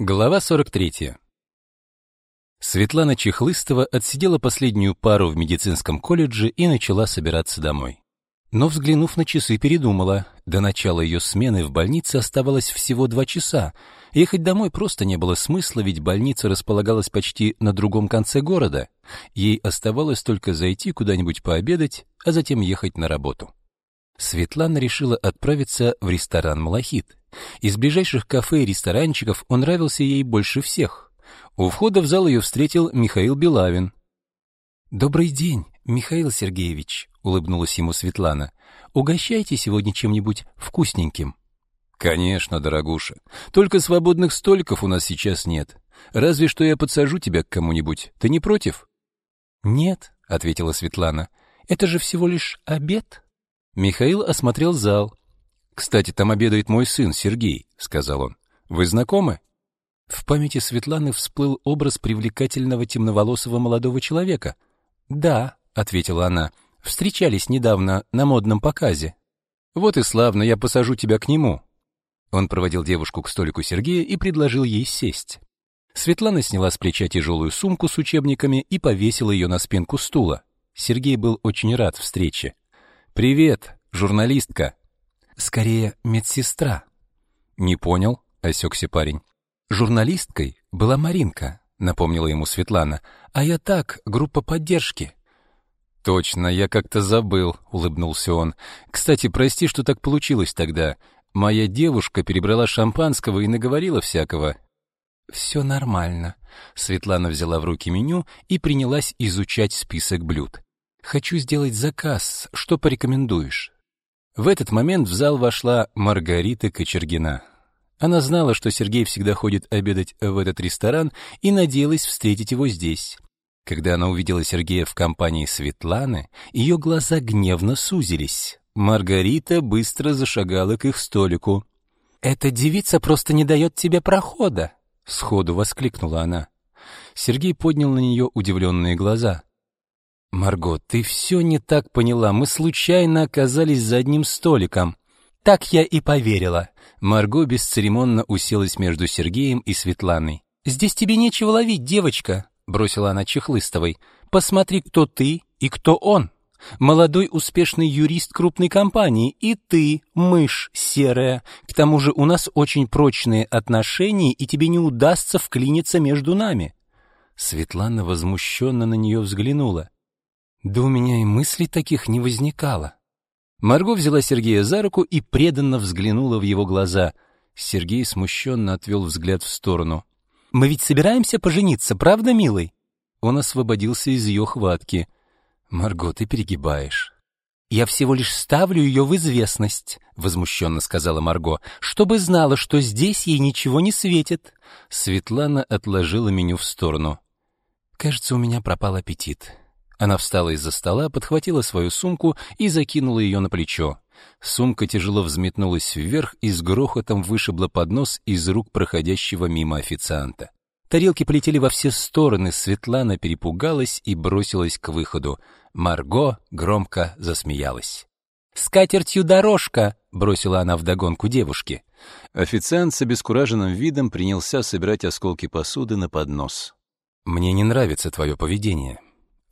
Глава 43. Светлана Чехлыстова отсидела последнюю пару в медицинском колледже и начала собираться домой. Но, взглянув на часы, передумала. До начала ее смены в больнице оставалось всего два часа. Ехать домой просто не было смысла, ведь больница располагалась почти на другом конце города. Ей оставалось только зайти куда-нибудь пообедать, а затем ехать на работу. Светлана решила отправиться в ресторан «Малахит». Из ближайших кафе и ресторанчиков он нравился ей больше всех. У входа в зал ее встретил Михаил Белавин. «Добрый день, Михаил Сергеевич», — улыбнулась ему Светлана. «Угощайте сегодня чем-нибудь вкусненьким». «Конечно, дорогуша. Только свободных столиков у нас сейчас нет. Разве что я подсажу тебя к кому-нибудь. Ты не против?» «Нет», — ответила Светлана. «Это же всего лишь обед». Михаил осмотрел зал. «Кстати, там обедает мой сын Сергей», — сказал он. «Вы знакомы?» В памяти Светланы всплыл образ привлекательного темноволосого молодого человека. «Да», — ответила она, — «встречались недавно на модном показе». «Вот и славно, я посажу тебя к нему». Он проводил девушку к столику Сергея и предложил ей сесть. Светлана сняла с плеча тяжелую сумку с учебниками и повесила ее на спинку стула. Сергей был очень рад встрече. «Привет, журналистка». «Скорее, медсестра». «Не понял», — осекся парень. «Журналисткой была Маринка», — напомнила ему Светлана. «А я так, группа поддержки». «Точно, я как-то забыл», — улыбнулся он. «Кстати, прости, что так получилось тогда. Моя девушка перебрала шампанского и наговорила всякого». «Все нормально». Светлана взяла в руки меню и принялась изучать список блюд. Хочу сделать заказ. Что порекомендуешь? В этот момент в зал вошла Маргарита Кочергина. Она знала, что Сергей всегда ходит обедать в этот ресторан и надеялась встретить его здесь. Когда она увидела Сергея в компании Светланы, ее глаза гневно сузились. Маргарита быстро зашагала к их столику. «Эта девица просто не дает тебе прохода!» — сходу воскликнула она. Сергей поднял на нее удивленные глаза. «Марго, ты все не так поняла. Мы случайно оказались за одним столиком». «Так я и поверила». Марго бесцеремонно уселась между Сергеем и Светланой. «Здесь тебе нечего ловить, девочка», — бросила она Чехлыстовой. «Посмотри, кто ты и кто он. Молодой успешный юрист крупной компании, и ты, мышь серая. К тому же у нас очень прочные отношения, и тебе не удастся вклиниться между нами». Светлана возмущенно на нее взглянула. Да у меня и мыслей таких не возникало. Марго взяла Сергея за руку и преданно взглянула в его глаза. Сергей смущенно отвел взгляд в сторону. «Мы ведь собираемся пожениться, правда, милый?» Он освободился из ее хватки. «Марго, ты перегибаешь». «Я всего лишь ставлю ее в известность», — возмущенно сказала Марго, «чтобы знала, что здесь ей ничего не светит». Светлана отложила меню в сторону. «Кажется, у меня пропал аппетит. Она встала из-за стола, подхватила свою сумку и закинула ее на плечо. Сумка тяжело взметнулась вверх и с грохотом вышибла поднос из рук проходящего мимо официанта. Тарелки полетели во все стороны, Светлана перепугалась и бросилась к выходу. Марго громко засмеялась. «С катертью дорожка!» — бросила она вдогонку девушке. Официант с обескураженным видом принялся собирать осколки посуды на поднос. «Мне не нравится твое поведение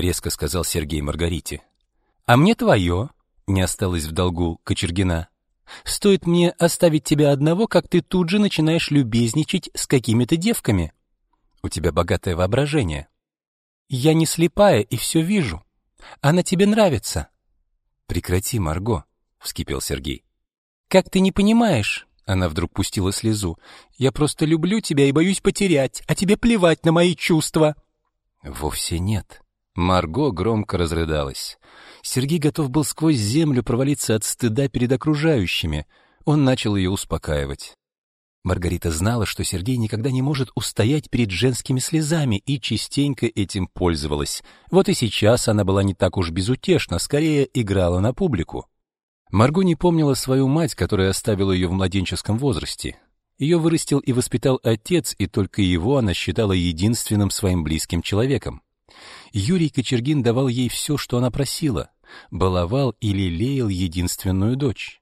резко сказал Сергей Маргарите. А мне твое, не осталось в долгу Кочергина. Стоит мне оставить тебя одного, как ты тут же начинаешь любезничать с какими-то девками. У тебя богатое воображение. Я не слепая и все вижу. Она тебе нравится. Прекрати, Марго, вскипел Сергей. Как ты не понимаешь? Она вдруг пустила слезу. Я просто люблю тебя и боюсь потерять, а тебе плевать на мои чувства. Вовсе нет, Марго громко разрыдалась. Сергей готов был сквозь землю провалиться от стыда перед окружающими. Он начал ее успокаивать. Маргарита знала, что Сергей никогда не может устоять перед женскими слезами и частенько этим пользовалась. Вот и сейчас она была не так уж безутешна, скорее играла на публику. Марго не помнила свою мать, которая оставила ее в младенческом возрасте. Ее вырастил и воспитал отец, и только его она считала единственным своим близким человеком. Юрий Кочергин давал ей все, что она просила, баловал и лелеял единственную дочь.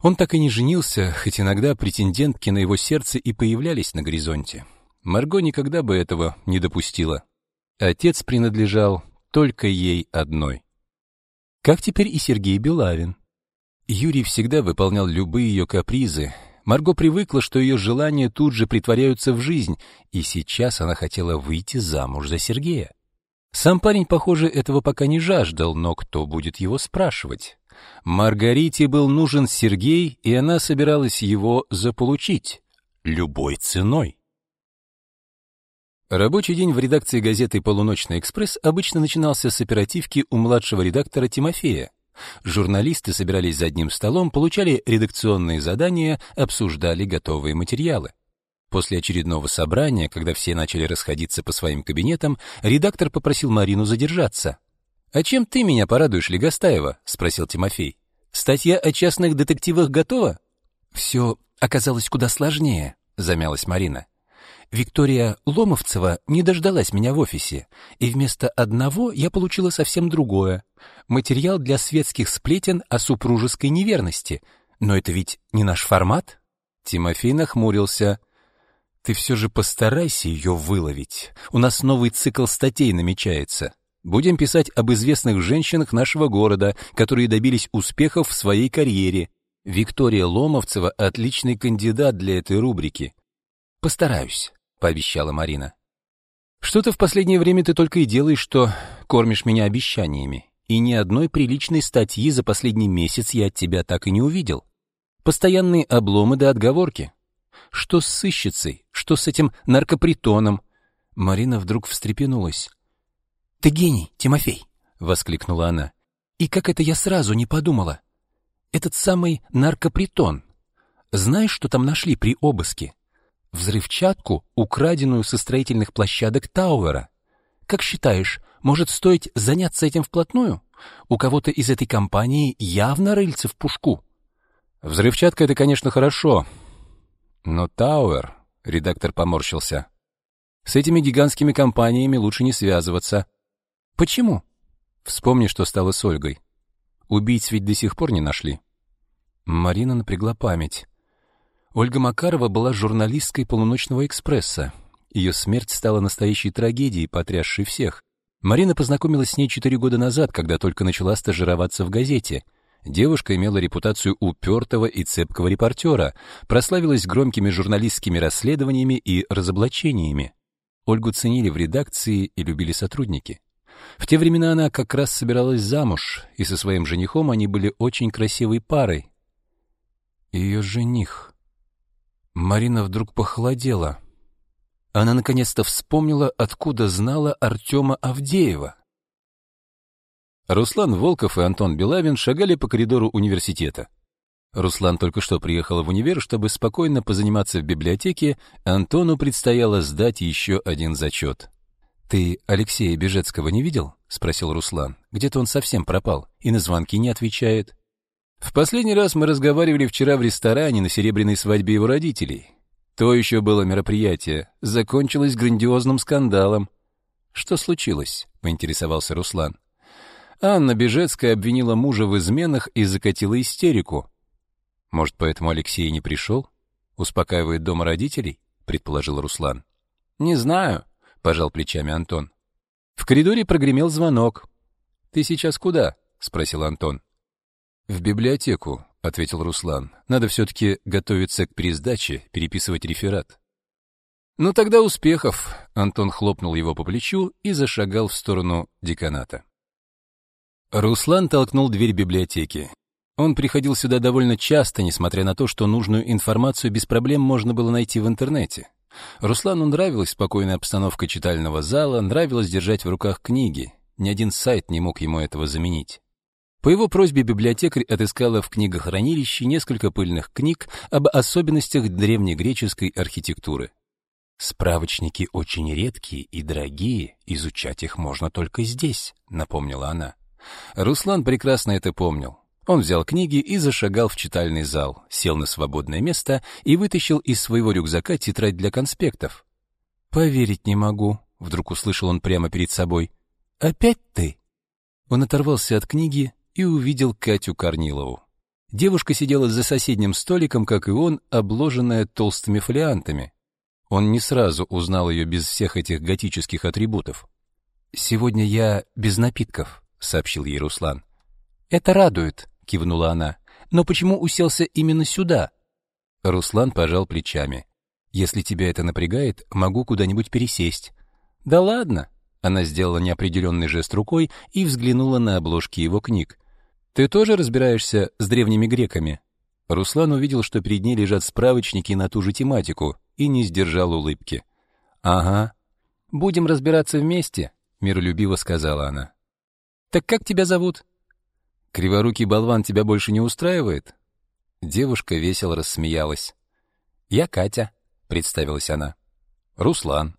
Он так и не женился, хоть иногда претендентки на его сердце и появлялись на горизонте. Марго никогда бы этого не допустила. Отец принадлежал только ей одной. Как теперь и Сергей Белавин. Юрий всегда выполнял любые ее капризы. Марго привыкла, что ее желания тут же притворяются в жизнь, и сейчас она хотела выйти замуж за Сергея. Сам парень, похоже, этого пока не жаждал, но кто будет его спрашивать? Маргарите был нужен Сергей, и она собиралась его заполучить любой ценой. Рабочий день в редакции газеты «Полуночный экспресс» обычно начинался с оперативки у младшего редактора Тимофея. Журналисты собирались за одним столом, получали редакционные задания, обсуждали готовые материалы. После очередного собрания, когда все начали расходиться по своим кабинетам, редактор попросил Марину задержаться. «А чем ты меня порадуешь, Легостаева?» — спросил Тимофей. «Статья о частных детективах готова?» «Все оказалось куда сложнее», — замялась Марина. Виктория Ломовцева не дождалась меня в офисе, и вместо одного я получила совсем другое — материал для светских сплетен о супружеской неверности. Но это ведь не наш формат? Тимофей нахмурился. Ты все же постарайся ее выловить. У нас новый цикл статей намечается. Будем писать об известных женщинах нашего города, которые добились успехов в своей карьере. Виктория Ломовцева — отличный кандидат для этой рубрики. Постараюсь пообещала Марина. Что-то в последнее время ты только и делаешь, что кормишь меня обещаниями. И ни одной приличной статьи за последний месяц я от тебя так и не увидел. Постоянные обломы да отговорки. Что с сыщицей? Что с этим наркопритоном? Марина вдруг встрепенулась. Ты гений, Тимофей, воскликнула она. И как это я сразу не подумала? Этот самый наркопритон. Знаешь, что там нашли при обыске? взрывчатку, украденную со строительных площадок Тауэра. Как считаешь, может стоить заняться этим вплотную? У кого-то из этой компании явно рыльце в пушку. Взрывчатка — это, конечно, хорошо. Но Тауэр, — редактор поморщился, — с этими гигантскими компаниями лучше не связываться. Почему? Вспомни, что стало с Ольгой. Убийц ведь до сих пор не нашли. Марина напрягла память. Ольга Макарова была журналисткой полуночного экспресса. Ее смерть стала настоящей трагедией, потрясшей всех. Марина познакомилась с ней четыре года назад, когда только начала стажироваться в газете. Девушка имела репутацию упертого и цепкого репортера, прославилась громкими журналистскими расследованиями и разоблачениями. Ольгу ценили в редакции и любили сотрудники. В те времена она как раз собиралась замуж, и со своим женихом они были очень красивой парой. Ее жених Марина вдруг похолодела. Она наконец-то вспомнила, откуда знала Артема Авдеева. Руслан Волков и Антон Белавин шагали по коридору университета. Руслан только что приехал в универ, чтобы спокойно позаниматься в библиотеке, Антону предстояло сдать еще один зачет. «Ты Алексея Бежецкого не видел?» — спросил Руслан. «Где-то он совсем пропал и на звонки не отвечает». В последний раз мы разговаривали вчера в ресторане на серебряной свадьбе его родителей. То еще было мероприятие, закончилось грандиозным скандалом. Что случилось? поинтересовался Руслан. Анна Бежецкая обвинила мужа в изменах и закатила истерику. Может, поэтому Алексей не пришел? Успокаивает дома родителей, предположил Руслан. Не знаю, пожал плечами Антон. В коридоре прогремел звонок. Ты сейчас куда? спросил Антон. «В библиотеку», — ответил Руслан. «Надо все-таки готовиться к пересдаче, переписывать реферат». «Ну тогда успехов!» — Антон хлопнул его по плечу и зашагал в сторону деканата. Руслан толкнул дверь библиотеки. Он приходил сюда довольно часто, несмотря на то, что нужную информацию без проблем можно было найти в интернете. Руслану нравилась спокойная обстановка читального зала, нравилось держать в руках книги. Ни один сайт не мог ему этого заменить. По его просьбе библиотекарь отыскала в книгохранилище несколько пыльных книг об особенностях древнегреческой архитектуры. Справочники очень редкие и дорогие, изучать их можно только здесь, напомнила она. Руслан прекрасно это помнил. Он взял книги и зашагал в читальный зал, сел на свободное место и вытащил из своего рюкзака тетрадь для конспектов. Поверить не могу, вдруг услышал он прямо перед собой. Опять ты? Он оторвался от книги и увидел Катю Корнилову. Девушка сидела за соседним столиком, как и он, обложенная толстыми фолиантами. Он не сразу узнал ее без всех этих готических атрибутов. «Сегодня я без напитков», — сообщил ей Руслан. «Это радует», — кивнула она. «Но почему уселся именно сюда?» Руслан пожал плечами. «Если тебя это напрягает, могу куда-нибудь пересесть». «Да ладно!» Она сделала неопределенный жест рукой и взглянула на обложки его книг. «Ты тоже разбираешься с древними греками?» Руслан увидел, что перед ней лежат справочники на ту же тематику, и не сдержал улыбки. «Ага. Будем разбираться вместе», — миролюбиво сказала она. «Так как тебя зовут?» «Криворукий болван тебя больше не устраивает?» Девушка весело рассмеялась. «Я Катя», — представилась она. «Руслан».